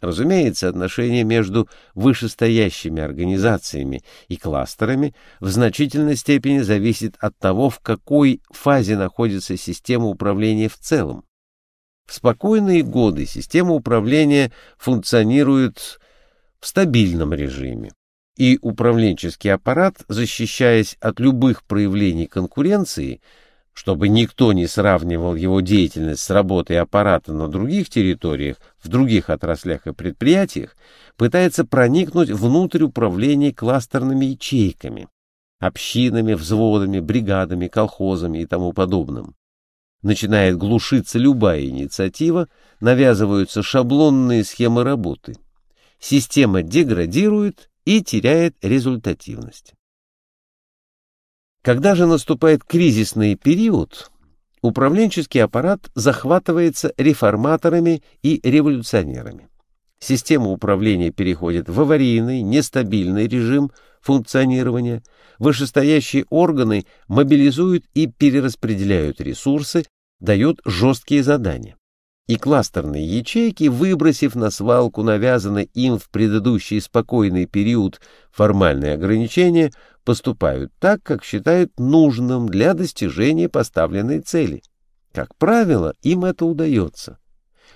Разумеется, отношение между вышестоящими организациями и кластерами в значительной степени зависит от того, в какой фазе находится система управления в целом. В спокойные годы система управления функционирует в стабильном режиме, и управленческий аппарат, защищаясь от любых проявлений конкуренции, чтобы никто не сравнивал его деятельность с работой аппарата на других территориях, в других отраслях и предприятиях, пытается проникнуть внутрь управления кластерными ячейками, общинами, взводами, бригадами, колхозами и тому подобным. Начинает глушиться любая инициатива, навязываются шаблонные схемы работы. Система деградирует и теряет результативность. Когда же наступает кризисный период, управленческий аппарат захватывается реформаторами и революционерами. Система управления переходит в аварийный, нестабильный режим функционирования, вышестоящие органы мобилизуют и перераспределяют ресурсы, дают жесткие задания. И кластерные ячейки, выбросив на свалку навязанные им в предыдущий спокойный период формальные ограничения, поступают так, как считают нужным для достижения поставленной цели. Как правило, им это удается.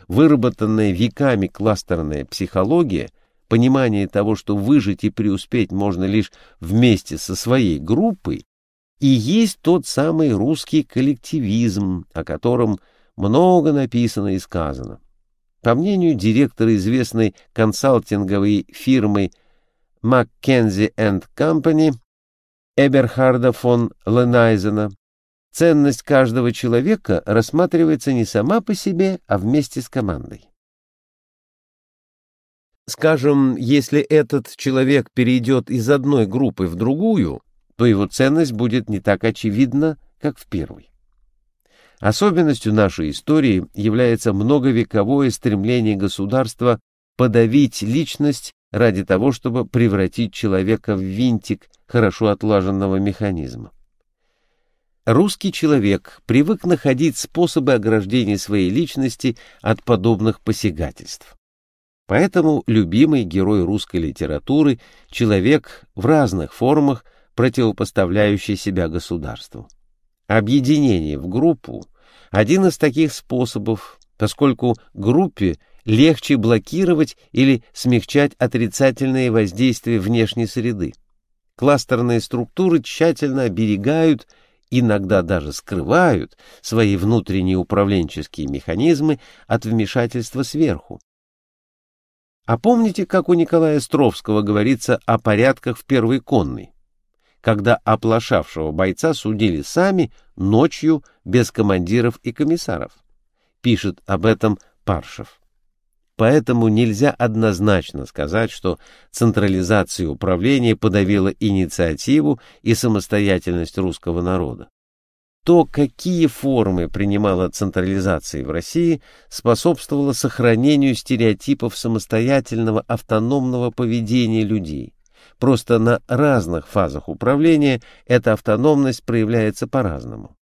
Выработанная веками кластерная психология, понимание того, что выжить и преуспеть можно лишь вместе со своей группой, и есть тот самый русский коллективизм, о котором много написано и сказано. По мнению директора известной консалтинговой фирмы McKenzie Company Эберхарда фон Ленайзена, ценность каждого человека рассматривается не сама по себе, а вместе с командой. Скажем, если этот человек перейдет из одной группы в другую, то его ценность будет не так очевидна, как в первой. Особенностью нашей истории является многовековое стремление государства подавить личность ради того, чтобы превратить человека в винтик хорошо отлаженного механизма. Русский человек привык находить способы ограждения своей личности от подобных посягательств. Поэтому любимый герой русской литературы — человек в разных формах, противопоставляющий себя государству. Объединение в группу — один из таких способов, поскольку группе легче блокировать или смягчать отрицательные воздействия внешней среды. Кластерные структуры тщательно оберегают, иногда даже скрывают свои внутренние управленческие механизмы от вмешательства сверху. А помните, как у Николая Стровского говорится о порядках в первой конной? Когда оплошавшего бойца судили сами, ночью, без командиров и комиссаров. Пишет об этом Паршев. Поэтому нельзя однозначно сказать, что централизация управления подавила инициативу и самостоятельность русского народа. То, какие формы принимала централизация в России, способствовало сохранению стереотипов самостоятельного автономного поведения людей. Просто на разных фазах управления эта автономность проявляется по-разному.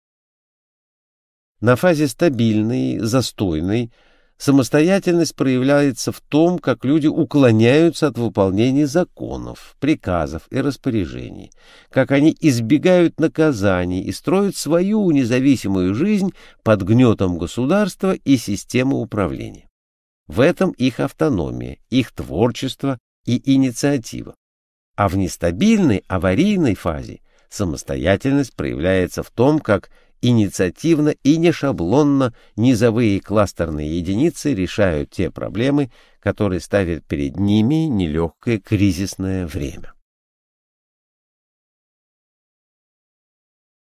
На фазе стабильной, застойной – Самостоятельность проявляется в том, как люди уклоняются от выполнения законов, приказов и распоряжений, как они избегают наказаний и строят свою независимую жизнь под гнетом государства и системы управления. В этом их автономия, их творчество и инициатива. А в нестабильной аварийной фазе самостоятельность проявляется в том, как инициативно и не шаблонно низовые кластерные единицы решают те проблемы, которые ставят перед ними нелегкое кризисное время.